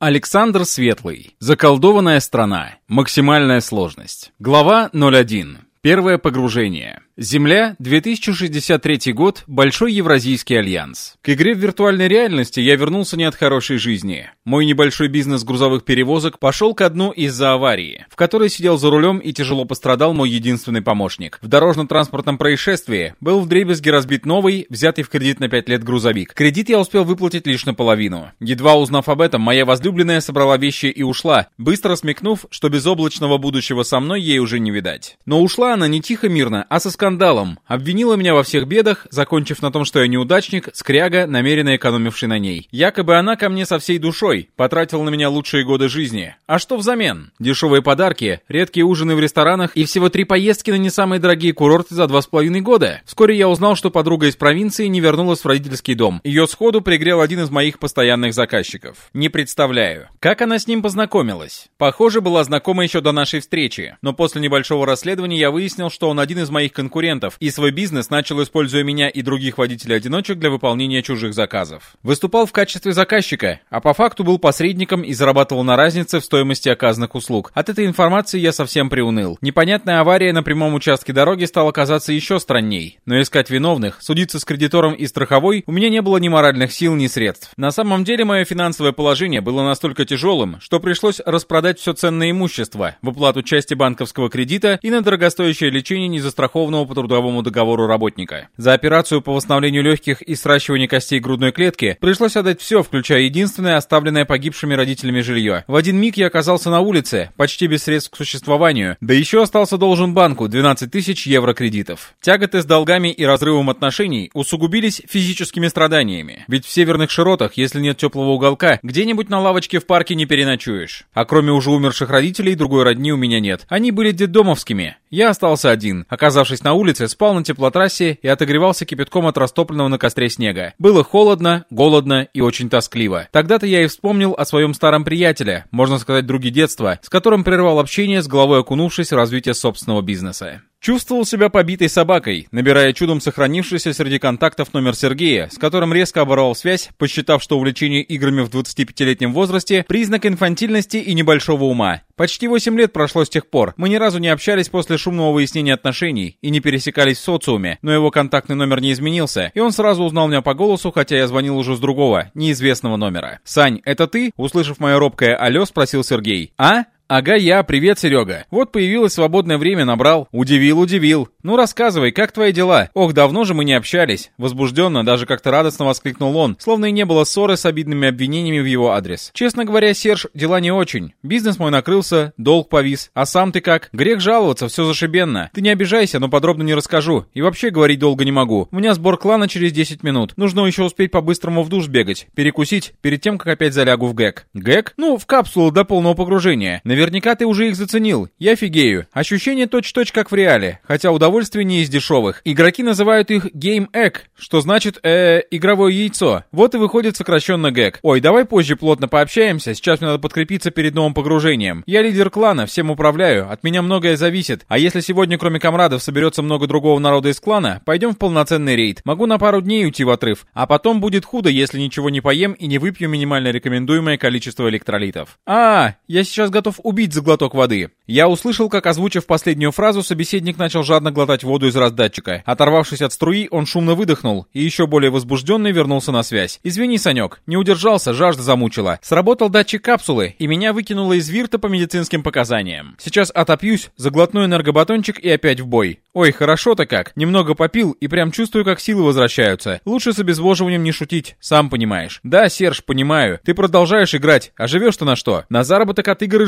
Александр Светлый. Заколдованная страна. Максимальная сложность. Глава 01. Первое погружение. Земля, 2063 год, Большой Евразийский альянс. К игре в виртуальной реальности я вернулся не от хорошей жизни. Мой небольшой бизнес грузовых перевозок пошел ко дну из-за аварии, в которой сидел за рулем и тяжело пострадал мой единственный помощник. В дорожно-транспортном происшествии был вдребезги разбит новый, взятый в кредит на 5 лет грузовик. Кредит я успел выплатить лишь наполовину. Едва узнав об этом, моя возлюбленная собрала вещи и ушла, быстро смекнув, что безоблачного будущего со мной ей уже не видать. Но ушла она не тихо-мирно, а со скандалом скандалом, обвинила меня во всех бедах, закончив на том, что я неудачник, скряга, намеренно экономивший на ней. Якобы она ко мне со всей душой, потратила на меня лучшие годы жизни. А что взамен? Дешевые подарки, редкие ужины в ресторанах и всего три поездки на не самые дорогие курорты за два с половиной года. Вскоре я узнал, что подруга из провинции не вернулась в родительский дом. Ее сходу пригрел один из моих постоянных заказчиков. Не представляю, как она с ним познакомилась. Похоже, была знакома еще до нашей встречи, но после небольшого расследования я выяснил, что он один из моих конкурентов конкурентов, и свой бизнес начал, используя меня и других водителей-одиночек для выполнения чужих заказов. Выступал в качестве заказчика, а по факту был посредником и зарабатывал на разнице в стоимости оказанных услуг. От этой информации я совсем приуныл. Непонятная авария на прямом участке дороги стала казаться еще странней. Но искать виновных, судиться с кредитором и страховой, у меня не было ни моральных сил, ни средств. На самом деле мое финансовое положение было настолько тяжелым, что пришлось распродать все ценное имущество в оплату части банковского кредита и на дорогостоящее лечение незастрахованного по трудовому договору работника. За операцию по восстановлению легких и сращиванию костей грудной клетки пришлось отдать все, включая единственное оставленное погибшими родителями жилье. В один миг я оказался на улице, почти без средств к существованию, да еще остался должен банку 12 тысяч евро кредитов. Тяготы с долгами и разрывом отношений усугубились физическими страданиями. Ведь в северных широтах, если нет теплого уголка, где-нибудь на лавочке в парке не переночуешь. А кроме уже умерших родителей, другой родни у меня нет. Они были детдомовскими. Я остался один. Оказавшись на улице, спал на теплотрассе и отогревался кипятком от растопленного на костре снега. Было холодно, голодно и очень тоскливо. Тогда-то я и вспомнил о своем старом приятеле, можно сказать, друге детства, с которым прервал общение с головой окунувшись в развитие собственного бизнеса. Чувствовал себя побитой собакой, набирая чудом сохранившийся среди контактов номер Сергея, с которым резко оборвал связь, посчитав, что увлечение играми в 25-летнем возрасте – признак инфантильности и небольшого ума. Почти 8 лет прошло с тех пор. Мы ни разу не общались после шумного выяснения отношений и не пересекались в социуме, но его контактный номер не изменился, и он сразу узнал меня по голосу, хотя я звонил уже с другого, неизвестного номера. «Сань, это ты?» Услышав мое робкое «Алло», спросил Сергей. «А?» «Ага, я, привет, Серега. Вот появилось свободное время, набрал. Удивил, удивил. Ну рассказывай, как твои дела? Ох, давно же мы не общались». Возбужденно, даже как-то радостно воскликнул он, словно и не было ссоры с обидными обвинениями в его адрес. «Честно говоря, Серж, дела не очень. Бизнес мой накрылся, долг повис. А сам ты как? Грех жаловаться, все зашибенно. Ты не обижайся, но подробно не расскажу. И вообще говорить долго не могу. У меня сбор клана через 10 минут. Нужно еще успеть по-быстрому в душ бегать, перекусить, перед тем, как опять залягу в ГЭК». «ГЭК? Ну, в капсулу до полного погружения. Наверняка ты уже их заценил. Я фигею. Ощущение точь-точь как в реале, хотя удовольствие не из дешевых. Игроки называют их Game Egg, что значит, э, игровое яйцо. Вот и выходит сокращенно ГЭК. Ой, давай позже плотно пообщаемся, сейчас мне надо подкрепиться перед новым погружением. Я лидер клана, всем управляю, от меня многое зависит. А если сегодня кроме комрадов соберется много другого народа из клана, пойдем в полноценный рейд. Могу на пару дней уйти в отрыв. А потом будет худо, если ничего не поем и не выпью минимально рекомендуемое количество электролитов. А, я сейчас готов убить за глоток воды. Я услышал, как, озвучив последнюю фразу, собеседник начал жадно глотать воду из раздатчика. Оторвавшись от струи, он шумно выдохнул и еще более возбужденный вернулся на связь. «Извини, Санек, не удержался, жажда замучила. Сработал датчик капсулы, и меня выкинуло из вирта по медицинским показаниям. Сейчас отопьюсь, заглотну энергобатончик и опять в бой. Ой, хорошо-то как. Немного попил и прям чувствую, как силы возвращаются. Лучше с обезвоживанием не шутить, сам понимаешь. Да, Серж, понимаю. Ты продолжаешь играть, а живешь-то на что? На заработок от игр и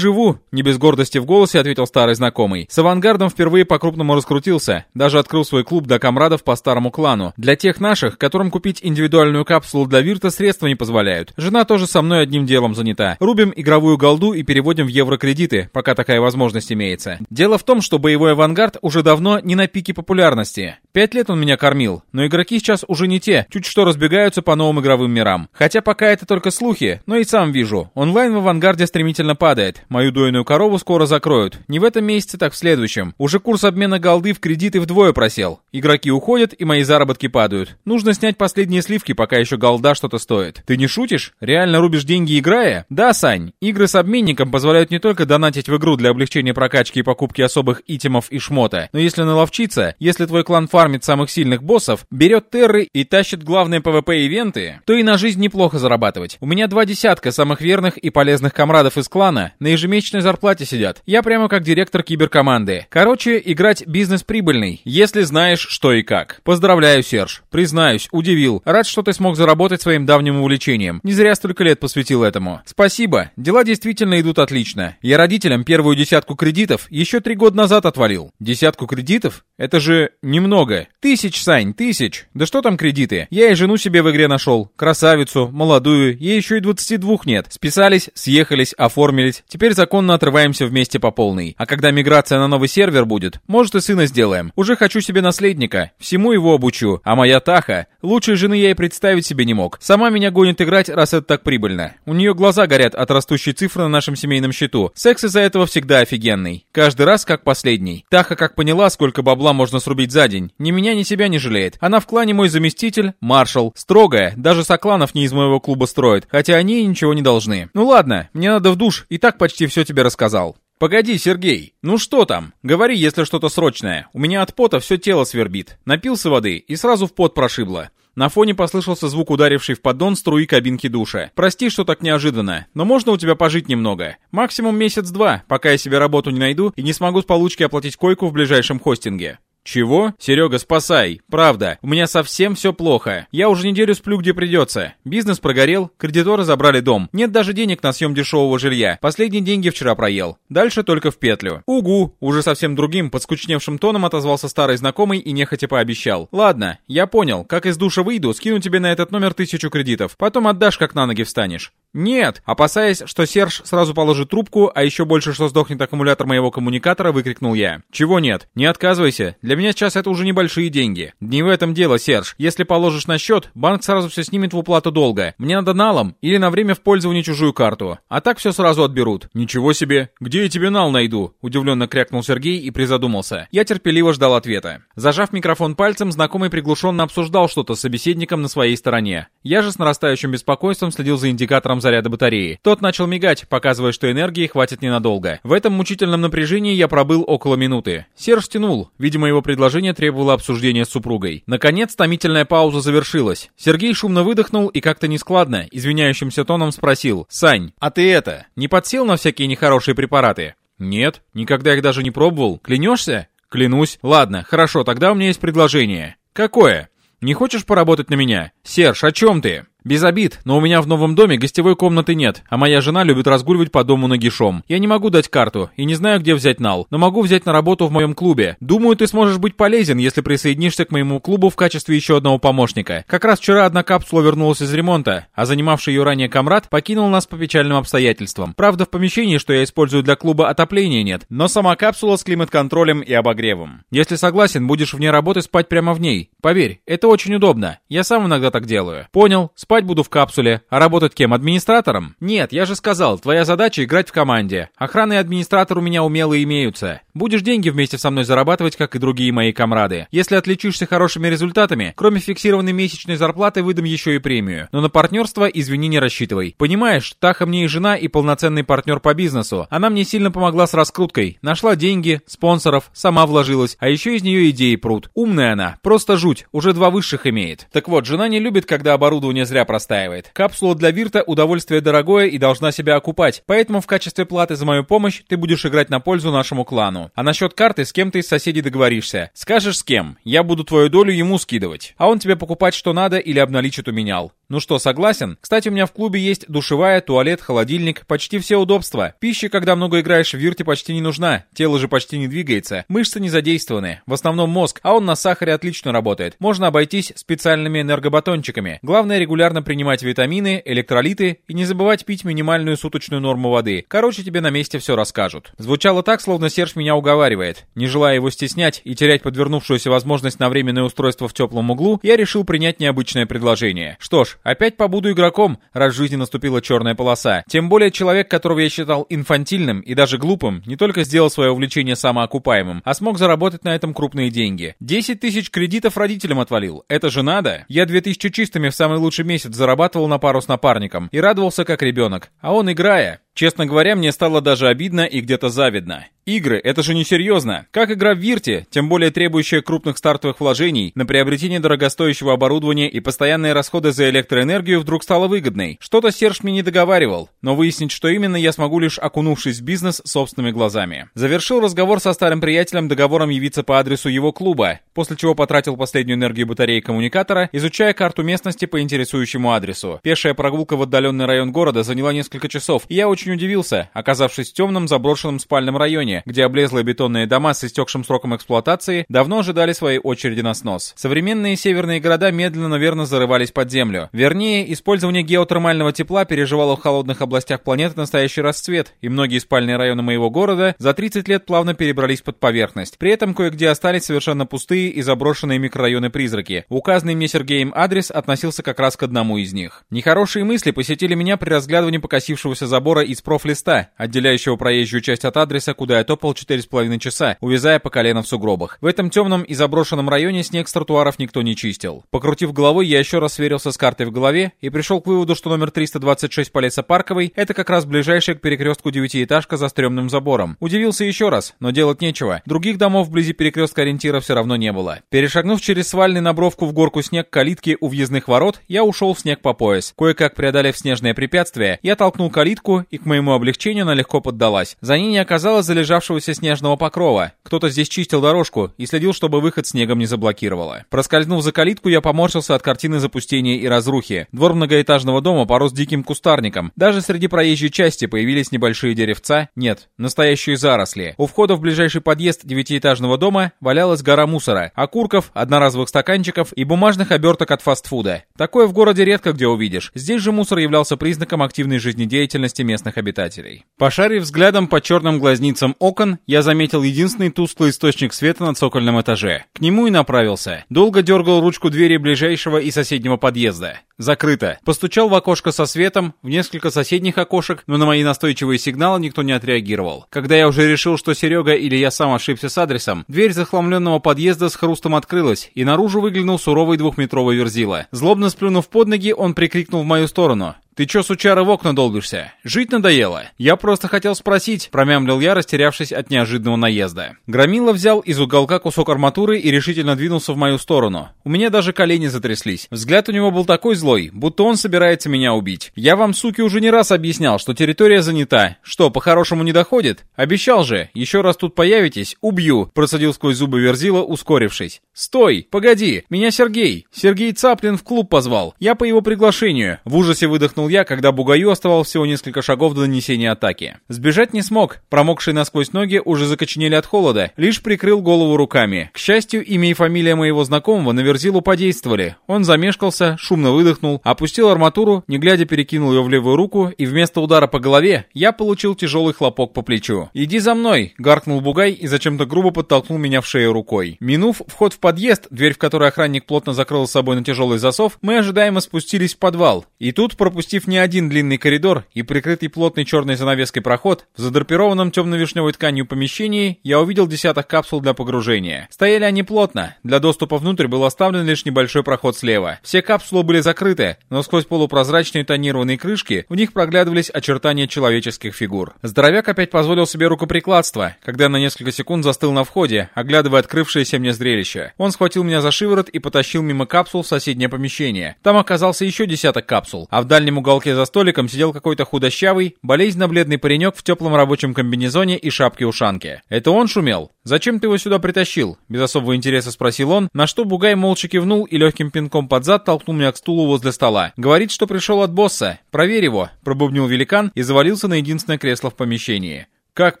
Не без гордости в голосе ответил старый знакомый. С авангардом впервые по-крупному раскрутился. Даже открыл свой клуб до комрадов по старому клану. Для тех наших, которым купить индивидуальную капсулу для вирта средства не позволяют. Жена тоже со мной одним делом занята. Рубим игровую голду и переводим в еврокредиты, пока такая возможность имеется. Дело в том, что боевой авангард уже давно не на пике популярности. Пять лет он меня кормил, но игроки сейчас уже не те, чуть что разбегаются по новым игровым мирам. Хотя пока это только слухи, но и сам вижу. Онлайн в авангарде стремительно падает. Мою дойную корову скоро закроют. Не в этом месяце, так в следующем. Уже курс обмена голды в кредиты вдвое просел. Игроки уходят, и мои заработки падают. Нужно снять последние сливки, пока еще голда что-то стоит. Ты не шутишь? Реально рубишь деньги, играя? Да, Сань. Игры с обменником позволяют не только донатить в игру для облегчения прокачки и покупки особых итемов и шмота, но если наловчиться, если твой клан фармит самых сильных боссов, берет терры и тащит главные PvP-ивенты, то и на жизнь неплохо зарабатывать. У меня два десятка самых верных и полезных комрадов из клана на ежемесячной зарплате сидят. Я прямо как директор киберкоманды. Короче, играть бизнес прибыльный, если знаешь, что и как. Поздравляю, Серж. Признаюсь, удивил. Рад, что ты смог заработать своим давним увлечением. Не зря столько лет посвятил этому. Спасибо. Дела действительно идут отлично. Я родителям первую десятку кредитов еще три года назад отвалил. Десятку кредитов? Это же немного. Тысяч, Сань, тысяч. Да что там кредиты? Я и жену себе в игре нашел. Красавицу, молодую, ей еще и 22 нет. Списались, съехались, оформились. Теперь законно отрываемся вместе по полной. А когда миграция на новый сервер будет, может и сына сделаем. Уже хочу себе наследника. Всему его обучу. А моя Таха, лучшей жены я и представить себе не мог. Сама меня гонит играть, раз это так прибыльно. У нее глаза горят от растущей цифры на нашем семейном счету. Секс из-за этого всегда офигенный. Каждый раз как последний. Таха как поняла, сколько бабла можно срубить за день. Ни меня, ни себя не жалеет. Она в клане мой заместитель, маршал. Строгая, даже сокланов не из моего клуба строит. Хотя они ничего не должны. Ну ладно, мне надо в душ, и так почти все тебе рассказал. «Погоди, Сергей, ну что там? Говори, если что-то срочное. У меня от пота все тело свербит. Напился воды и сразу в пот прошибло. На фоне послышался звук ударивший в поддон струи кабинки душа. «Прости, что так неожиданно, но можно у тебя пожить немного? Максимум месяц-два, пока я себе работу не найду и не смогу с получки оплатить койку в ближайшем хостинге». «Чего? Серега, спасай. Правда, у меня совсем все плохо. Я уже неделю сплю где придется. Бизнес прогорел, кредиторы забрали дом. Нет даже денег на съем дешевого жилья. Последние деньги вчера проел. Дальше только в петлю. Угу, уже совсем другим, подскучневшим тоном отозвался старый знакомый и нехотя пообещал. Ладно, я понял. Как из душа выйду, скину тебе на этот номер тысячу кредитов. Потом отдашь, как на ноги встанешь. «Нет!» Опасаясь, что Серж сразу положит трубку, а еще больше, что сдохнет аккумулятор моего коммуникатора, выкрикнул я. «Чего нет? Не отказывайся. Для меня сейчас это уже небольшие деньги. Не в этом дело, Серж. Если положишь на счет, банк сразу все снимет в уплату долга. Мне надо налом или на время в пользование чужую карту. А так все сразу отберут». «Ничего себе! Где я тебе нал найду?» Удивленно крякнул Сергей и призадумался. Я терпеливо ждал ответа. Зажав микрофон пальцем, знакомый приглушенно обсуждал что-то с собеседником на своей стороне. Я же с нарастающим беспокойством следил за индикатором заряда батареи. Тот начал мигать, показывая, что энергии хватит ненадолго. В этом мучительном напряжении я пробыл около минуты. Серж тянул. Видимо, его предложение требовало обсуждения с супругой. Наконец, томительная пауза завершилась. Сергей шумно выдохнул и как-то нескладно, извиняющимся тоном спросил. «Сань, а ты это, не подсел на всякие нехорошие препараты?» «Нет, никогда их даже не пробовал. Клянешься?» «Клянусь. Ладно, хорошо, тогда у меня есть предложение». «Какое?» «Не хочешь поработать на меня?» «Серж, о чем ты?» Без обид, но у меня в новом доме гостевой комнаты нет, а моя жена любит разгуливать по дому нагишом. Я не могу дать карту и не знаю, где взять нал, но могу взять на работу в моем клубе. Думаю, ты сможешь быть полезен, если присоединишься к моему клубу в качестве еще одного помощника. Как раз вчера одна капсула вернулась из ремонта, а занимавший ее ранее комрад покинул нас по печальным обстоятельствам. Правда, в помещении, что я использую для клуба, отопления нет, но сама капсула с климат-контролем и обогревом. Если согласен, будешь вне работы спать прямо в ней. Поверь, это очень удобно. Я сам иногда так делаю. Понял, спать Спать буду в капсуле. А работать кем? Администратором? Нет, я же сказал, твоя задача играть в команде. Охрана и администратор у меня умелые имеются. Будешь деньги вместе со мной зарабатывать, как и другие мои комрады. Если отличишься хорошими результатами, кроме фиксированной месячной зарплаты, выдам еще и премию. Но на партнерство, извини, не рассчитывай. Понимаешь, Таха мне и жена, и полноценный партнер по бизнесу. Она мне сильно помогла с раскруткой. Нашла деньги, спонсоров, сама вложилась, а еще из нее идеи прут. Умная она, просто жуть, уже два высших имеет. Так вот, жена не любит, когда оборудование зря простаивает. Капсула для Вирта удовольствие дорогое и должна себя окупать, поэтому в качестве платы за мою помощь ты будешь играть на пользу нашему клану. А насчет карты с кем ты из соседей договоришься. Скажешь с кем, я буду твою долю ему скидывать, а он тебе покупать что надо или обналичит у менял. Ну что, согласен? Кстати, у меня в клубе есть душевая, туалет, холодильник, почти все удобства. Пища, когда много играешь в вирте, почти не нужна. Тело же почти не двигается. Мышцы не задействованы. В основном мозг, а он на сахаре отлично работает. Можно обойтись специальными энергобатончиками. Главное регулярно принимать витамины, электролиты и не забывать пить минимальную суточную норму воды. Короче, тебе на месте все расскажут. Звучало так, словно Серж меня уговаривает. Не желая его стеснять и терять подвернувшуюся возможность на временное устройство в теплом углу, я решил принять необычное предложение. Что ж, опять побуду игроком, раз в жизни наступила черная полоса. Тем более человек, которого я считал инфантильным и даже глупым, не только сделал свое увлечение самоокупаемым, а смог заработать на этом крупные деньги. 10 тысяч кредитов родителям отвалил. Это же надо? Я 2000 чистыми в самый лучший месяц зарабатывал на пару с напарником и радовался как ребенок. А он, играя, Честно говоря, мне стало даже обидно и где-то завидно. Игры — это же несерьезно. Как игра в Вирте, тем более требующая крупных стартовых вложений, на приобретение дорогостоящего оборудования и постоянные расходы за электроэнергию вдруг стала выгодной. Что-то Серж мне не договаривал, но выяснить, что именно, я смогу лишь окунувшись в бизнес собственными глазами. Завершил разговор со старым приятелем договором явиться по адресу его клуба, после чего потратил последнюю энергию батареи коммуникатора, изучая карту местности по интересующему адресу. Пешая прогулка в отдаленный район города заняла несколько часов, и я очень удивился, оказавшись в темном заброшенном спальном районе, где облезлые бетонные дома с истекшим сроком эксплуатации давно ожидали своей очереди на снос. Современные северные города медленно, наверное, зарывались под землю. Вернее, использование геотермального тепла переживало в холодных областях планеты настоящий расцвет, и многие спальные районы моего города за 30 лет плавно перебрались под поверхность. При этом кое-где остались совершенно пустые и заброшенные микрорайоны-призраки. Указанный мне Сергеем адрес относился как раз к одному из них. Нехорошие мысли посетили меня при разглядывании покосившегося забора из профлиста, отделяющего проезжую часть от адреса, куда я топал четыре с половиной часа, увязая по колено в сугробах. В этом темном и заброшенном районе снег с тротуаров никто не чистил. Покрутив головой, я еще раз сверился с картой в голове и пришел к выводу, что номер 326 по Лесопарковой — это как раз ближайшая к перекрестку девятиэтажка за стрёмным забором. Удивился еще раз, но делать нечего. Других домов вблизи перекрестка ориентира все равно не было. Перешагнув через свальный набровку в горку снег калитки у въездных ворот, я ушел в снег по пояс. Кое-как преодолев снежное препятствие, я толкнул калитку и, к моему облегчению, она легко поддалась. За ней не оказалось залежавшего оставшегося снежного покрова. Кто-то здесь чистил дорожку и следил, чтобы выход снегом не заблокировало. Проскользнув за калитку, я поморщился от картины запустения и разрухи. Двор многоэтажного дома порос диким кустарником. Даже среди проезжей части появились небольшие деревца. Нет, настоящие заросли. У входа в ближайший подъезд девятиэтажного дома валялась гора мусора, окурков, одноразовых стаканчиков и бумажных оберток от фастфуда. Такое в городе редко где увидишь. Здесь же мусор являлся признаком активной жизнедеятельности местных обитателей. Пошарив взглядом по черным глазницам окон я заметил единственный тусклый источник света на цокольном этаже. К нему и направился. Долго дергал ручку двери ближайшего и соседнего подъезда. Закрыто. Постучал в окошко со светом, в несколько соседних окошек, но на мои настойчивые сигналы никто не отреагировал. Когда я уже решил, что Серега или я сам ошибся с адресом, дверь захламленного подъезда с хрустом открылась, и наружу выглянул суровый двухметровый верзила. Злобно сплюнув под ноги, он прикрикнул в мою сторону. «Ты чё, сучара, в окна долбишься? Жить надоело?» «Я просто хотел спросить», — промямлил я, растерявшись от неожиданного наезда. Громила взял из уголка кусок арматуры и решительно двинулся в мою сторону. У меня даже колени затряслись. Взгляд у него был такой злой, будто он собирается меня убить. «Я вам, суки, уже не раз объяснял, что территория занята. Что, по-хорошему не доходит? Обещал же, еще раз тут появитесь, убью», — процедил сквозь зубы Верзила, ускорившись. «Стой! Погоди! Меня Сергей! Сергей Цаплин в клуб позвал. Я по его приглашению». В ужасе выдохнул я, когда Бугаю оставалось всего несколько шагов до нанесения атаки. Сбежать не смог, промокшие насквозь ноги уже закоченели от холода, лишь прикрыл голову руками. К счастью, имя и фамилия моего знакомого на Верзилу подействовали. Он замешкался, шумно выдохнул, опустил арматуру, не глядя перекинул ее в левую руку, и вместо удара по голове я получил тяжелый хлопок по плечу. «Иди за мной!» — гаркнул Бугай и зачем-то грубо подтолкнул меня в шею рукой. Минув вход в подъезд, дверь в которой охранник плотно закрыл с собой на тяжелый засов, мы ожидаемо спустились в подвал. И тут, пропустив Осветив не один длинный коридор и прикрытый плотной черной занавеской проход, в задрапированном темно-вишневой тканью помещении я увидел десяток капсул для погружения. Стояли они плотно, для доступа внутрь был оставлен лишь небольшой проход слева. Все капсулы были закрыты, но сквозь полупрозрачные тонированные крышки в них проглядывались очертания человеческих фигур. Здоровяк опять позволил себе рукоприкладство, когда на несколько секунд застыл на входе, оглядывая открывшееся мне зрелище. Он схватил меня за шиворот и потащил мимо капсул в соседнее помещение. Там оказался еще десяток капсул, а в дальнем углу уголке за столиком сидел какой-то худощавый, болезненно-бледный паренек в теплом рабочем комбинезоне и шапке-ушанке. Это он шумел? «Зачем ты его сюда притащил?» Без особого интереса спросил он, на что Бугай молча кивнул и легким пинком под зад толкнул меня к стулу возле стола. «Говорит, что пришел от босса. Проверь его», — пробубнил великан и завалился на единственное кресло в помещении. «Как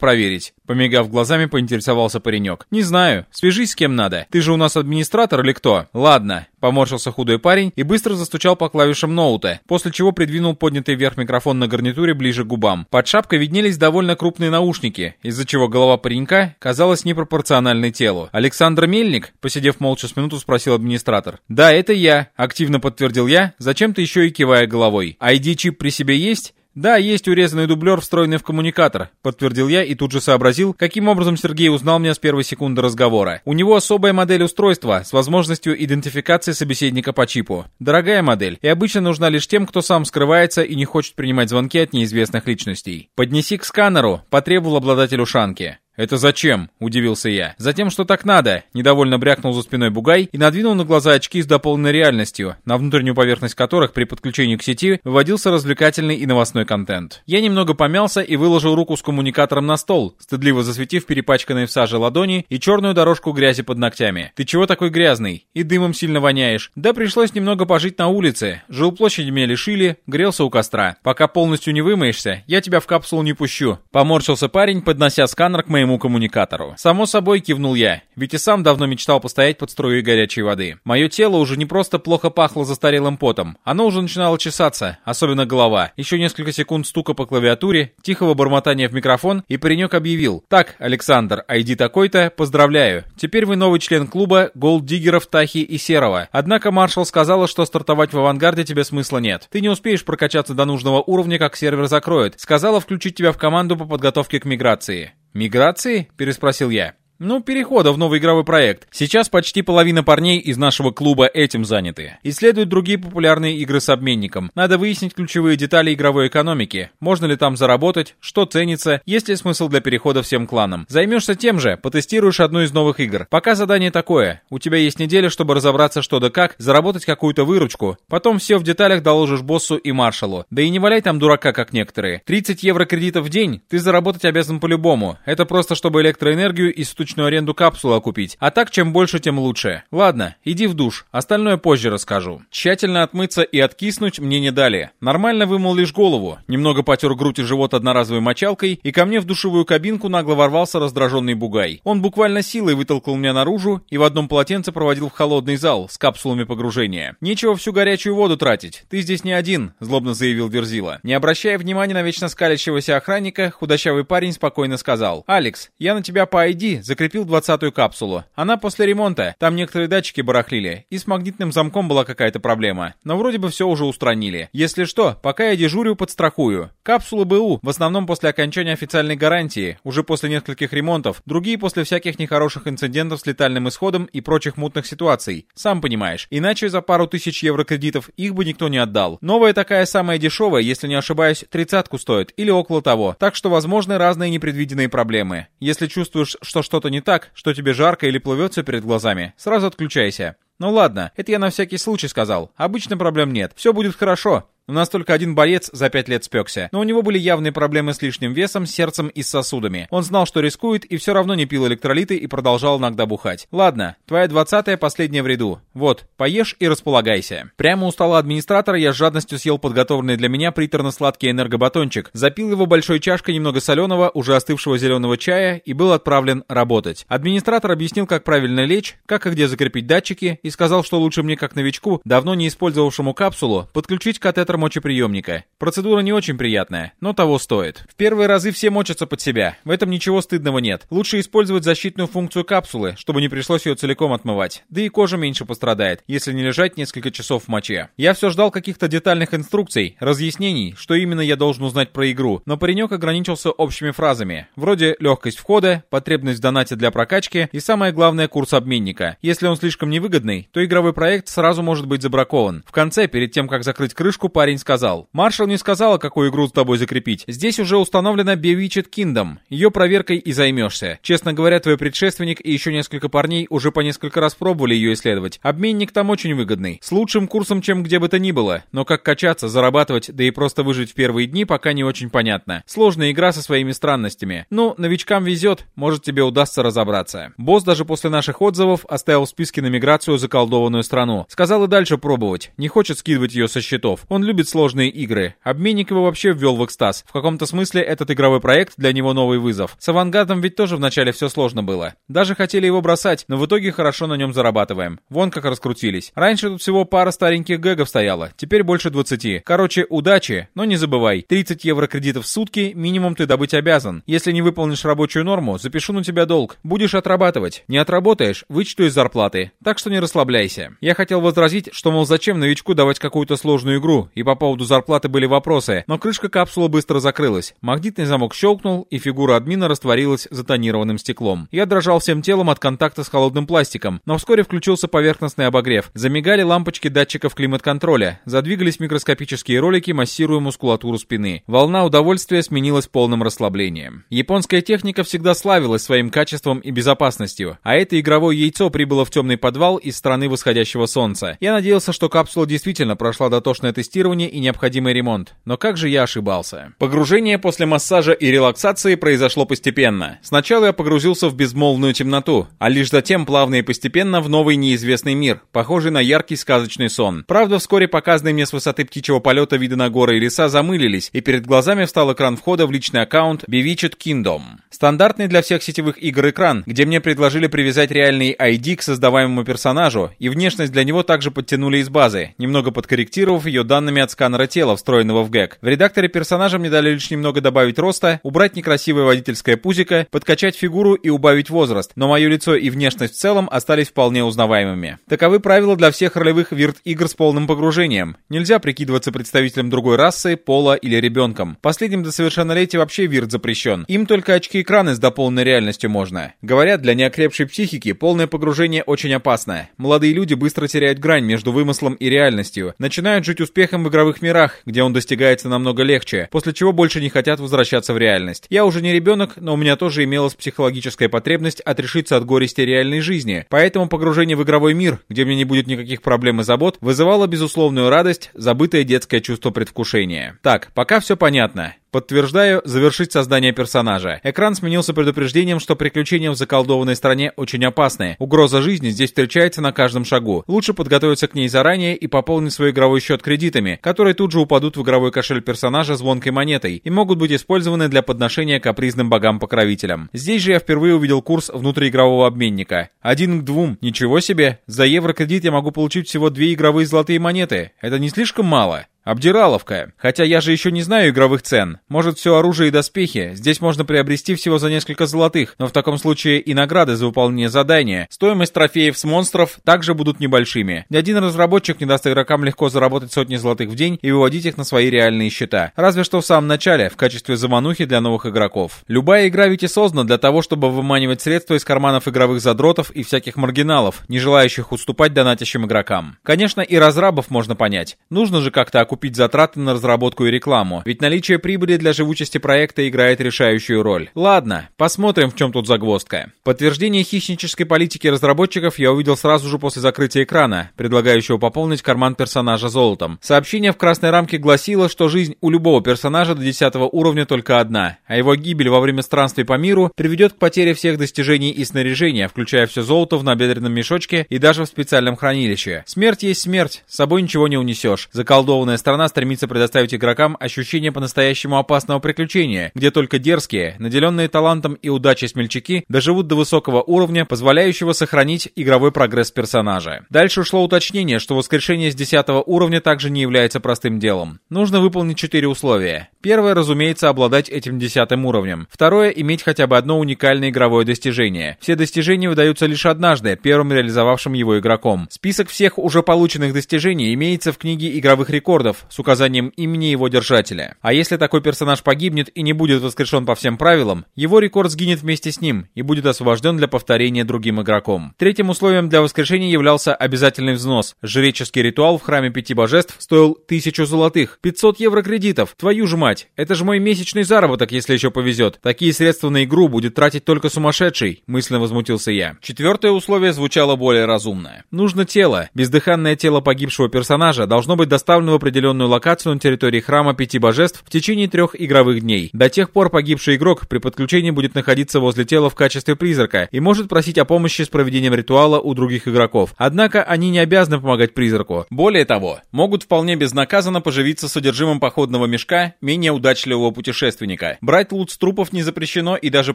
проверить?» Помигав глазами, поинтересовался паренек. «Не знаю. Свяжись с кем надо. Ты же у нас администратор или кто?» «Ладно». Поморщился худой парень и быстро застучал по клавишам ноута, после чего придвинул поднятый вверх микрофон на гарнитуре ближе к губам. Под шапкой виднелись довольно крупные наушники, из-за чего голова паренька казалась непропорциональной телу. «Александр Мельник?» Посидев молча с минуту, спросил администратор. «Да, это я», — активно подтвердил я, зачем-то еще и кивая головой. «ID-чип при себе есть?» «Да, есть урезанный дублер, встроенный в коммуникатор», — подтвердил я и тут же сообразил, каким образом Сергей узнал меня с первой секунды разговора. У него особая модель устройства с возможностью идентификации собеседника по чипу. Дорогая модель, и обычно нужна лишь тем, кто сам скрывается и не хочет принимать звонки от неизвестных личностей. «Поднеси к сканеру», — потребовал обладатель ушанки. «Это зачем?» – удивился я. «Затем, что так надо!» – недовольно брякнул за спиной бугай и надвинул на глаза очки с дополненной реальностью, на внутреннюю поверхность которых при подключении к сети выводился развлекательный и новостной контент. Я немного помялся и выложил руку с коммуникатором на стол, стыдливо засветив перепачканные в саже ладони и черную дорожку грязи под ногтями. «Ты чего такой грязный? И дымом сильно воняешь?» «Да пришлось немного пожить на улице. Жилплощади меня лишили, грелся у костра. Пока полностью не вымоешься, я тебя в капсулу не пущу». Поморщился парень, поднося сканер к моему своему коммуникатору. Само собой кивнул я, ведь и сам давно мечтал постоять под струей горячей воды. Мое тело уже не просто плохо пахло застарелым потом, оно уже начинало чесаться, особенно голова. Еще несколько секунд стука по клавиатуре, тихого бормотания в микрофон, и паренек объявил. «Так, Александр, ID такой-то, поздравляю. Теперь вы новый член клуба голддиггеров Тахи и Серого. Однако маршал сказала, что стартовать в авангарде тебе смысла нет. Ты не успеешь прокачаться до нужного уровня, как сервер закроет. Сказала включить тебя в команду по подготовке к миграции. «Миграции?» – переспросил я. Ну, перехода в новый игровой проект. Сейчас почти половина парней из нашего клуба этим заняты. Исследуют другие популярные игры с обменником. Надо выяснить ключевые детали игровой экономики. Можно ли там заработать, что ценится, есть ли смысл для перехода всем кланам. Займешься тем же, потестируешь одну из новых игр. Пока задание такое. У тебя есть неделя, чтобы разобраться что да как, заработать какую-то выручку. Потом все в деталях доложишь боссу и маршалу. Да и не валяй там дурака, как некоторые. 30 евро кредитов в день ты заработать обязан по-любому. Это просто чтобы электроэнергию и стуч месячную аренду капсулы окупить. А так, чем больше, тем лучше. Ладно, иди в душ. Остальное позже расскажу. Тщательно отмыться и откиснуть мне не дали. Нормально вымыл лишь голову. Немного потер грудь и живот одноразовой мочалкой, и ко мне в душевую кабинку нагло ворвался раздраженный бугай. Он буквально силой вытолкал меня наружу и в одном полотенце проводил в холодный зал с капсулами погружения. Нечего всю горячую воду тратить. Ты здесь не один, злобно заявил Верзила. Не обращая внимания на вечно скалящегося охранника, худощавый парень спокойно сказал. «Алекс, я на тебя по ID закрепил двадцатую капсулу. Она после ремонта, там некоторые датчики барахлили, и с магнитным замком была какая-то проблема. Но вроде бы все уже устранили. Если что, пока я дежурю, подстрахую. Капсулы БУ, в основном после окончания официальной гарантии, уже после нескольких ремонтов, другие после всяких нехороших инцидентов с летальным исходом и прочих мутных ситуаций. Сам понимаешь, иначе за пару тысяч евро кредитов их бы никто не отдал. Новая такая самая дешевая, если не ошибаюсь, тридцатку стоит, или около того. Так что возможны разные непредвиденные проблемы. Если чувствуешь, что что-то что-то не так, что тебе жарко или плывется перед глазами, сразу отключайся. Ну ладно, это я на всякий случай сказал. Обычно проблем нет. Все будет хорошо. У нас только один боец за пять лет спекся, но у него были явные проблемы с лишним весом, сердцем и сосудами. Он знал, что рискует, и все равно не пил электролиты и продолжал иногда бухать. Ладно, твоя двадцатая последняя в ряду. Вот, поешь и располагайся. Прямо у стола администратора я с жадностью съел подготовленный для меня приторно-сладкий энергобатончик, запил его большой чашкой немного соленого, уже остывшего зеленого чая и был отправлен работать. Администратор объяснил, как правильно лечь, как и где закрепить датчики, и сказал, что лучше мне, как новичку, давно не использовавшему капсулу, подключить катетер мочеприемника. Процедура не очень приятная, но того стоит. В первые разы все мочатся под себя, в этом ничего стыдного нет. Лучше использовать защитную функцию капсулы, чтобы не пришлось ее целиком отмывать. Да и кожа меньше пострадает, если не лежать несколько часов в моче. Я все ждал каких-то детальных инструкций, разъяснений, что именно я должен узнать про игру, но паренек ограничился общими фразами, вроде легкость входа, потребность в донате для прокачки и самое главное курс обменника. Если он слишком невыгодный, то игровой проект сразу может быть забракован. В конце, перед тем как закрыть крышку, парень парень сказал. «Маршал не сказала, какую игру с тобой закрепить. Здесь уже установлена Bewitched Kingdom. Ее проверкой и займешься. Честно говоря, твой предшественник и еще несколько парней уже по несколько раз пробовали ее исследовать. Обменник там очень выгодный. С лучшим курсом, чем где бы то ни было. Но как качаться, зарабатывать, да и просто выжить в первые дни, пока не очень понятно. Сложная игра со своими странностями. Ну, новичкам везет, может тебе удастся разобраться. Босс даже после наших отзывов оставил в списке на миграцию заколдованную страну. Сказал и дальше пробовать. Не хочет скидывать ее со счетов. Он любит любит сложные игры. Обменник его вообще ввел в экстаз. В каком-то смысле этот игровой проект для него новый вызов. С авангардом ведь тоже вначале все сложно было. Даже хотели его бросать, но в итоге хорошо на нем зарабатываем. Вон как раскрутились. Раньше тут всего пара стареньких гэгов стояла, теперь больше 20. Короче, удачи, но не забывай, 30 евро кредитов в сутки минимум ты добыть обязан. Если не выполнишь рабочую норму, запишу на тебя долг. Будешь отрабатывать. Не отработаешь, вычту из зарплаты. Так что не расслабляйся. Я хотел возразить, что, мол, зачем новичку давать какую-то сложную игру, и по поводу зарплаты были вопросы, но крышка капсулы быстро закрылась. Магнитный замок щелкнул, и фигура админа растворилась за тонированным стеклом. Я дрожал всем телом от контакта с холодным пластиком, но вскоре включился поверхностный обогрев. Замигали лампочки датчиков климат-контроля, задвигались микроскопические ролики, массируя мускулатуру спины. Волна удовольствия сменилась полным расслаблением. Японская техника всегда славилась своим качеством и безопасностью, а это игровое яйцо прибыло в темный подвал из страны восходящего солнца. Я надеялся, что капсула действительно прошла дотошное тестирование и необходимый ремонт, но как же я ошибался. Погружение после массажа и релаксации произошло постепенно. Сначала я погрузился в безмолвную темноту, а лишь затем плавно и постепенно в новый неизвестный мир, похожий на яркий сказочный сон. Правда, вскоре показанные мне с высоты птичьего полета виды на горы и леса замылились, и перед глазами встал экран входа в личный аккаунт Bewitched Kingdom. Стандартный для всех сетевых игр экран, где мне предложили привязать реальный ID к создаваемому персонажу, и внешность для него также подтянули из базы, немного подкорректировав ее данными от сканера тела, встроенного в ГЭК. В редакторе персонажа мне дали лишь немного добавить роста, убрать некрасивое водительское пузико, подкачать фигуру и убавить возраст, но мое лицо и внешность в целом остались вполне узнаваемыми. Таковы правила для всех ролевых вирт-игр с полным погружением. Нельзя прикидываться представителем другой расы, пола или ребенком. Последним до совершеннолетия вообще вирт запрещен. Им только очки экраны с дополненной реальностью можно. Говорят, для неокрепшей психики полное погружение очень опасно. Молодые люди быстро теряют грань между вымыслом и реальностью, начинают жить успехом в игровых мирах, где он достигается намного легче, после чего больше не хотят возвращаться в реальность. Я уже не ребенок, но у меня тоже имелась психологическая потребность отрешиться от горести реальной жизни, поэтому погружение в игровой мир, где мне не будет никаких проблем и забот, вызывало безусловную радость, забытое детское чувство предвкушения. Так, пока все понятно. Подтверждаю, завершить создание персонажа. Экран сменился предупреждением, что приключения в заколдованной стране очень опасны. Угроза жизни здесь встречается на каждом шагу. Лучше подготовиться к ней заранее и пополнить свой игровой счет кредитами, которые тут же упадут в игровой кошель персонажа звонкой монетой и могут быть использованы для подношения капризным богам-покровителям. Здесь же я впервые увидел курс внутриигрового обменника. Один к двум. Ничего себе. За евро-кредит я могу получить всего две игровые золотые монеты. Это не слишком мало? Обдираловка. Хотя я же еще не знаю игровых цен. Может, все оружие и доспехи здесь можно приобрести всего за несколько золотых, но в таком случае и награды за выполнение задания. Стоимость трофеев с монстров также будут небольшими. Ни один разработчик не даст игрокам легко заработать сотни золотых в день и выводить их на свои реальные счета. Разве что в самом начале, в качестве заманухи для новых игроков. Любая игра ведь и создана для того, чтобы выманивать средства из карманов игровых задротов и всяких маргиналов, не желающих уступать донатящим игрокам. Конечно, и разрабов можно понять. Нужно же как-то окупить окупить затраты на разработку и рекламу, ведь наличие прибыли для живучести проекта играет решающую роль. Ладно, посмотрим, в чем тут загвоздка. Подтверждение хищнической политики разработчиков я увидел сразу же после закрытия экрана, предлагающего пополнить карман персонажа золотом. Сообщение в красной рамке гласило, что жизнь у любого персонажа до 10 уровня только одна, а его гибель во время странствий по миру приведет к потере всех достижений и снаряжения, включая все золото в набедренном мешочке и даже в специальном хранилище. Смерть есть смерть, с собой ничего не унесешь. Заколдованная сторона стремится предоставить игрокам ощущение по-настоящему опасного приключения, где только дерзкие, наделенные талантом и удачей смельчаки доживут до высокого уровня, позволяющего сохранить игровой прогресс персонажа. Дальше ушло уточнение, что воскрешение с 10 уровня также не является простым делом. Нужно выполнить 4 условия. Первое, разумеется, обладать этим 10 уровнем. Второе, иметь хотя бы одно уникальное игровое достижение. Все достижения выдаются лишь однажды, первым реализовавшим его игроком. Список всех уже полученных достижений имеется в книге игровых рекордов, рекордов с указанием имени его держателя. А если такой персонаж погибнет и не будет воскрешен по всем правилам, его рекорд сгинет вместе с ним и будет освобожден для повторения другим игроком. Третьим условием для воскрешения являлся обязательный взнос. Жреческий ритуал в храме пяти божеств стоил тысячу золотых, 500 евро кредитов. Твою ж мать, это же мой месячный заработок, если еще повезет. Такие средства на игру будет тратить только сумасшедший, мысленно возмутился я. Четвертое условие звучало более разумно. Нужно тело. Бездыханное тело погибшего персонажа должно быть доставлено в определенный определенную локацию на территории храма пяти божеств в течение трех игровых дней. До тех пор погибший игрок при подключении будет находиться возле тела в качестве призрака и может просить о помощи с проведением ритуала у других игроков. Однако они не обязаны помогать призраку. Более того, могут вполне безнаказанно поживиться содержимым походного мешка менее удачливого путешественника. Брать лут с трупов не запрещено и даже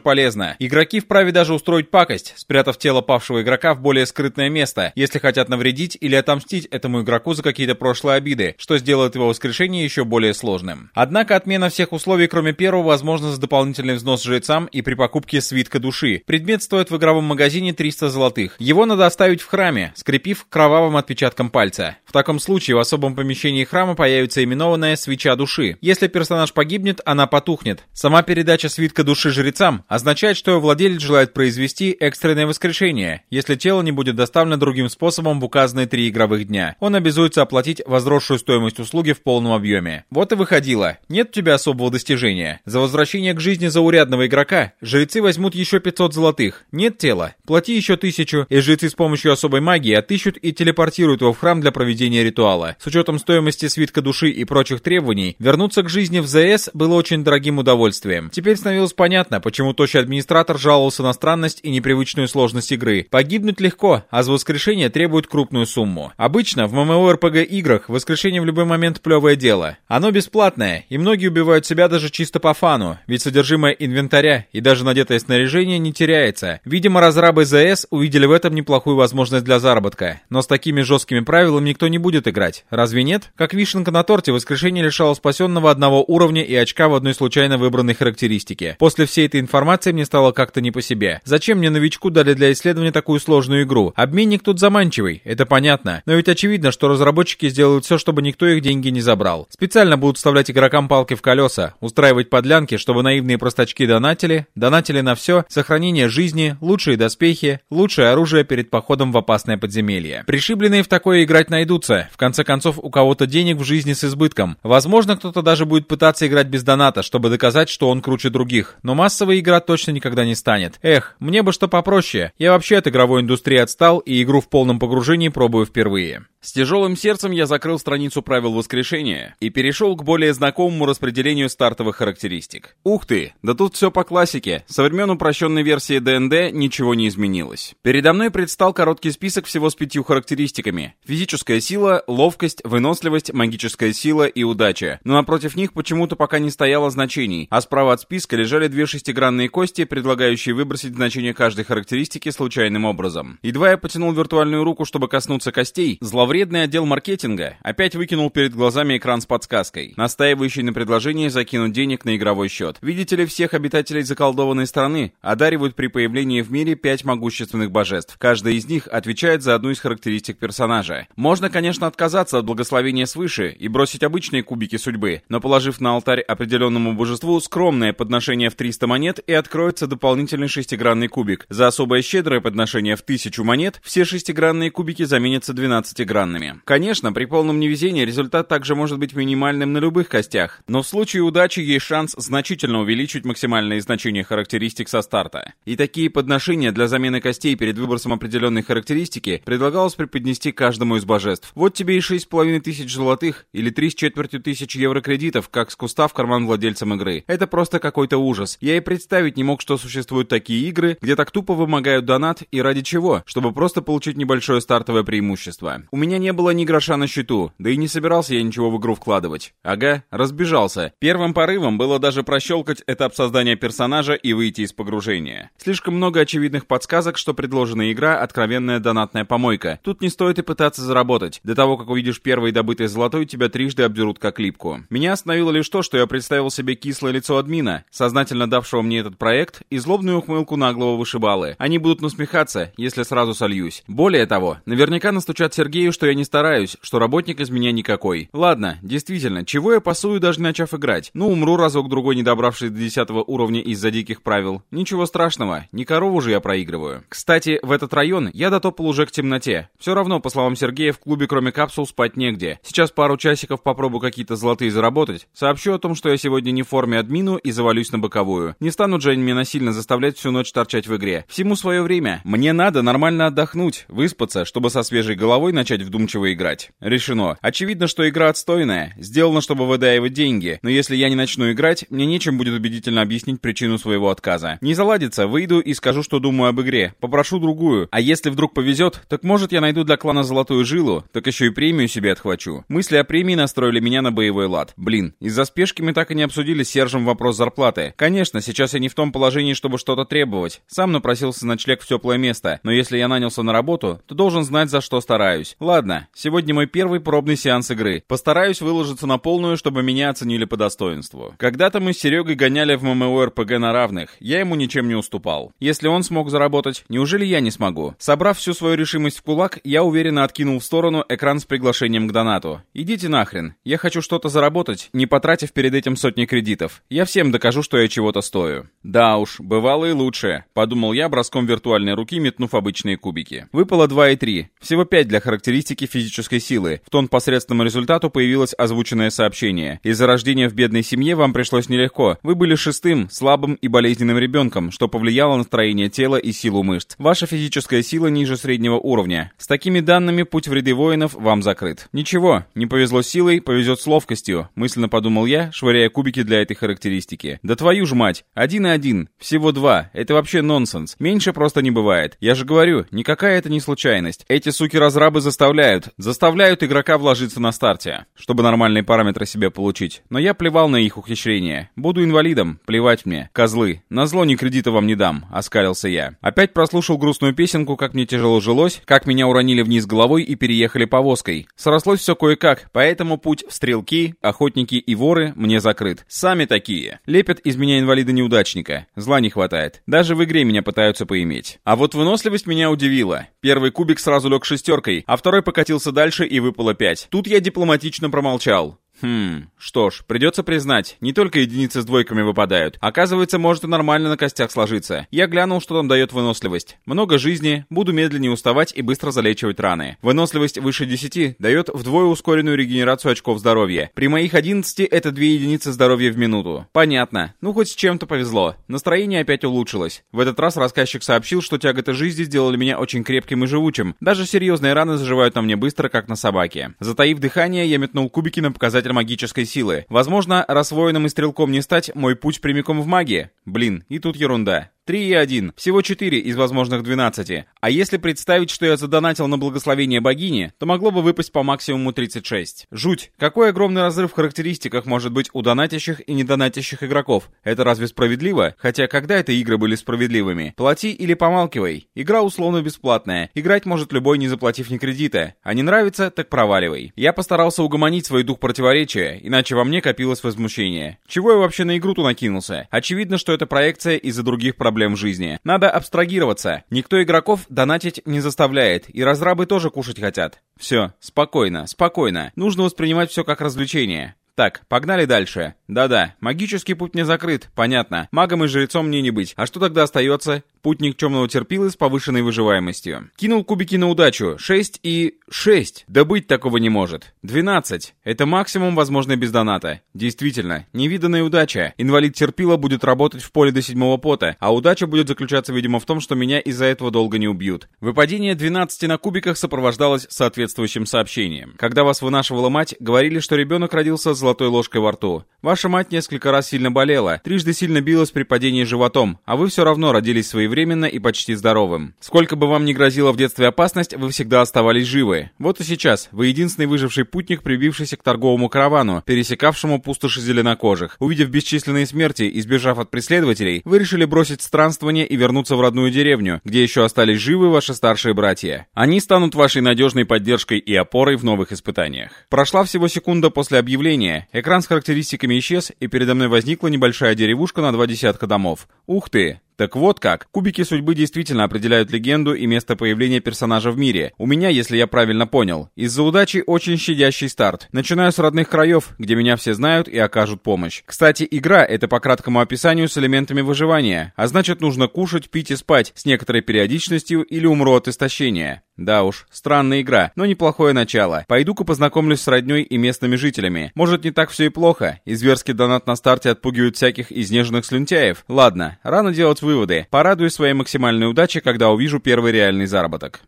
полезно. Игроки вправе даже устроить пакость, спрятав тело павшего игрока в более скрытное место, если хотят навредить или отомстить этому игроку за какие-то прошлые обиды, что сделает его воскрешение еще более сложным. Однако отмена всех условий, кроме первого, возможна за дополнительный взнос жрецам и при покупке свитка души. Предмет стоит в игровом магазине 300 золотых. Его надо оставить в храме, скрепив кровавым отпечатком пальца. В таком случае в особом помещении храма появится именованная свеча души. Если персонаж погибнет, она потухнет. Сама передача свитка души жрецам означает, что владелец желает произвести экстренное воскрешение, если тело не будет доставлено другим способом в указанные три игровых дня. Он обязуется оплатить возросшую стоимость в полном объеме. Вот и выходило. Нет у тебя особого достижения. За возвращение к жизни заурядного игрока жрецы возьмут еще 500 золотых. Нет тела. Плати еще тысячу, и жрецы с помощью особой магии отыщут и телепортируют его в храм для проведения ритуала. С учетом стоимости свитка души и прочих требований, вернуться к жизни в ЗС было очень дорогим удовольствием. Теперь становилось понятно, почему тощий администратор жаловался на странность и непривычную сложность игры. Погибнуть легко, а за воскрешение требует крупную сумму. Обычно в MMORPG играх воскрешение в любой момент плевое дело. Оно бесплатное, и многие убивают себя даже чисто по фану, ведь содержимое инвентаря и даже надетое снаряжение не теряется. Видимо, разрабы ЗС увидели в этом неплохую возможность для заработка. Но с такими жесткими правилами никто не будет играть. Разве нет? Как вишенка на торте, воскрешение лишало спасенного одного уровня и очка в одной случайно выбранной характеристике. После всей этой информации мне стало как-то не по себе. Зачем мне новичку дали для исследования такую сложную игру? Обменник тут заманчивый, это понятно. Но ведь очевидно, что разработчики сделают все, чтобы никто их деньги не забрал. Специально будут вставлять игрокам палки в колеса, устраивать подлянки, чтобы наивные простачки донатили, донатили на все, сохранение жизни, лучшие доспехи, лучшее оружие перед походом в опасное подземелье. Пришибленные в такое играть найдутся. В конце концов, у кого-то денег в жизни с избытком. Возможно, кто-то даже будет пытаться играть без доната, чтобы доказать, что он круче других. Но массовая игра точно никогда не станет. Эх, мне бы что попроще. Я вообще от игровой индустрии отстал и игру в полном погружении пробую впервые. С тяжелым сердцем я закрыл страницу правил воскрешения и перешел к более знакомому распределению стартовых характеристик. Ух ты, да тут все по классике. Со времен упрощенной версии ДНД ничего не изменилось. Передо мной предстал короткий список всего с пятью характеристиками. Физическая сила, ловкость, выносливость, магическая сила и удача. Но напротив них почему-то пока не стояло значений, а справа от списка лежали две шестигранные кости, предлагающие выбросить значение каждой характеристики случайным образом. Едва я потянул виртуальную руку, чтобы коснуться костей, зловредный Вредный отдел маркетинга опять выкинул перед глазами экран с подсказкой, настаивающий на предложении закинуть денег на игровой счет. Видите ли, всех обитателей заколдованной страны одаривают при появлении в мире пять могущественных божеств. Каждая из них отвечает за одну из характеристик персонажа. Можно, конечно, отказаться от благословения свыше и бросить обычные кубики судьбы, но положив на алтарь определенному божеству скромное подношение в 300 монет и откроется дополнительный шестигранный кубик. За особое щедрое подношение в 1000 монет все шестигранные кубики заменятся 12-гранными странными. Конечно, при полном невезении результат также может быть минимальным на любых костях, но в случае удачи есть шанс значительно увеличить максимальное значение характеристик со старта. И такие подношения для замены костей перед выбросом определенной характеристики предлагалось преподнести каждому из божеств. Вот тебе и 6,5 тысяч золотых или 3 с четвертью тысяч евро кредитов, как с куста в карман владельцам игры. Это просто какой-то ужас. Я и представить не мог, что существуют такие игры, где так тупо вымогают донат и ради чего? Чтобы просто получить небольшое стартовое преимущество. У меня не было ни гроша на счету, да и не собирался я ничего в игру вкладывать. Ага, разбежался. Первым порывом было даже прощелкать этап создания персонажа и выйти из погружения. Слишком много очевидных подсказок, что предложенная игра — откровенная донатная помойка. Тут не стоит и пытаться заработать. До того, как увидишь первый добытый золотой, тебя трижды обдерут как липку. Меня остановило лишь то, что я представил себе кислое лицо админа, сознательно давшего мне этот проект, и злобную ухмылку наглого вышибалы. Они будут насмехаться, если сразу сольюсь. Более того, наверняка настучат Сергею, что я не стараюсь, что работник из меня никакой. Ладно, действительно, чего я пасую, даже начав играть? Ну, умру разок-другой, не добравшись до 10 уровня из-за диких правил. Ничего страшного, не корову же я проигрываю. Кстати, в этот район я дотопал уже к темноте. Все равно, по словам Сергея, в клубе кроме капсул спать негде. Сейчас пару часиков попробую какие-то золотые заработать. Сообщу о том, что я сегодня не в форме админу и завалюсь на боковую. Не станут же они меня насильно заставлять всю ночь торчать в игре. Всему свое время. Мне надо нормально отдохнуть, выспаться, чтобы со свежей головой начать вдумчиво играть. Решено. Очевидно, что игра отстойная, сделана, чтобы выдаивать деньги, но если я не начну играть, мне нечем будет убедительно объяснить причину своего отказа. Не заладится, выйду и скажу, что думаю об игре, попрошу другую, а если вдруг повезет, так может я найду для клана золотую жилу, так еще и премию себе отхвачу. Мысли о премии настроили меня на боевой лад. Блин, из-за спешки мы так и не обсудили с Сержем вопрос зарплаты. Конечно, сейчас я не в том положении, чтобы что-то требовать. Сам напросился на члек в теплое место, но если я нанялся на работу, то должен знать, за что стараюсь. Ладно, сегодня мой первый пробный сеанс игры. Постараюсь выложиться на полную, чтобы меня оценили по достоинству. Когда-то мы с Серегой гоняли в ММО-РПГ на равных, я ему ничем не уступал. Если он смог заработать, неужели я не смогу? Собрав всю свою решимость в кулак, я уверенно откинул в сторону экран с приглашением к донату. Идите нахрен. Я хочу что-то заработать, не потратив перед этим сотни кредитов. Я всем докажу, что я чего-то стою. Да уж, бывало и лучше, подумал я броском виртуальной руки, метнув обычные кубики. Выпало 2 и 3. Всего 5 для характеристики физической силы. В тон посредственному результату появилось озвученное сообщение. Из-за рождения в бедной семье вам пришлось нелегко. Вы были шестым, слабым и болезненным ребенком, что повлияло на строение тела и силу мышц. Ваша физическая сила ниже среднего уровня. С такими данными путь в ряды воинов вам закрыт. Ничего, не повезло силой, повезет с ловкостью, мысленно подумал я, швыряя кубики для этой характеристики. Да твою ж мать, один и один, всего два, это вообще нонсенс. Меньше просто не бывает. Я же говорю, никакая это не случайность. Эти суки-разрабы заставляют, заставляют игрока вложиться на старте, чтобы нормальные параметры себе получить. Но я плевал на их ухищрения. Буду инвалидом, плевать мне. Козлы, на зло ни кредита вам не дам, оскалился я. Опять прослушал грустную песенку, как мне тяжело жилось, как меня уронили вниз головой и переехали повозкой. Срослось все кое-как, поэтому путь в стрелки, охотники и воры мне закрыт. Сами такие. Лепят из меня инвалида-неудачника. Зла не хватает. Даже в игре меня пытаются поиметь. А вот выносливость меня удивила. Первый кубик сразу лег шестеркой, а второй покатился дальше и выпало пять. Тут я дипломатично промолчал. Хм, что ж, придется признать, не только единицы с двойками выпадают. Оказывается, может и нормально на костях сложиться. Я глянул, что там дает выносливость. Много жизни, буду медленнее уставать и быстро залечивать раны. Выносливость выше 10 дает вдвое ускоренную регенерацию очков здоровья. При моих 11 это 2 единицы здоровья в минуту. Понятно. Ну, хоть с чем-то повезло. Настроение опять улучшилось. В этот раз рассказчик сообщил, что тяготы жизни сделали меня очень крепким и живучим. Даже серьезные раны заживают на мне быстро, как на собаке. Затаив дыхание, я метнул кубики на показатель показатель магической силы. Возможно, раз воином и стрелком не стать, мой путь прямиком в магии. Блин, и тут ерунда. 3 и 1. Всего 4 из возможных 12. А если представить, что я задонатил на благословение богини, то могло бы выпасть по максимуму 36. Жуть. Какой огромный разрыв в характеристиках может быть у донатящих и недонатящих игроков? Это разве справедливо? Хотя когда это игры были справедливыми? Плати или помалкивай. Игра условно бесплатная. Играть может любой, не заплатив ни кредита. А не нравится, так проваливай. Я постарался угомонить свой дух противоречия, иначе во мне копилось возмущение. Чего я вообще на игру-то накинулся? Очевидно, что это проекция из-за других проблем проблем жизни. Надо абстрагироваться. Никто игроков донатить не заставляет, и разрабы тоже кушать хотят. Все, спокойно, спокойно. Нужно воспринимать все как развлечение. Так, погнали дальше. Да-да, магический путь не закрыт, понятно. Магом и жрецом мне не быть. А что тогда остается? Путник темного терпилы с повышенной выживаемостью. Кинул кубики на удачу. 6 и... 6. Да быть такого не может. 12. Это максимум, возможный без доната. Действительно, невиданная удача. Инвалид терпила будет работать в поле до седьмого пота, а удача будет заключаться, видимо, в том, что меня из-за этого долго не убьют. Выпадение 12 на кубиках сопровождалось соответствующим сообщением. Когда вас вынашивала мать, говорили, что ребенок родился с золотой ложкой во рту. Ваша мать несколько раз сильно болела, трижды сильно билась при падении животом, а вы все равно родились своевременно и почти здоровым. Сколько бы вам ни грозила в детстве опасность, вы всегда оставались живы. Вот и сейчас вы единственный выживший путник, прибившийся к торговому каравану, пересекавшему пустоши зеленокожих. Увидев бесчисленные смерти и сбежав от преследователей, вы решили бросить странствование и вернуться в родную деревню, где еще остались живы ваши старшие братья. Они станут вашей надежной поддержкой и опорой в новых испытаниях. Прошла всего секунда после объявления, экран с характеристиками исчез, и передо мной возникла небольшая деревушка на два десятка домов. Ух ты! Так вот как, кубики судьбы действительно определяют легенду и место появления персонажа в мире. У меня, если я правильно понял, из-за удачи очень щадящий старт. Начинаю с родных краев, где меня все знают и окажут помощь. Кстати, игра — это по краткому описанию с элементами выживания, а значит нужно кушать, пить и спать с некоторой периодичностью или умру от истощения. Да уж, странная игра, но неплохое начало. Пойду-ка познакомлюсь с роднёй и местными жителями. Может, не так все и плохо, и зверский донат на старте отпугивают всяких изнеженных слюнтяев. Ладно, рано делать выводы. Порадуюсь своей максимальной удаче, когда увижу первый реальный заработок.